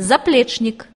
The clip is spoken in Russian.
заплечник.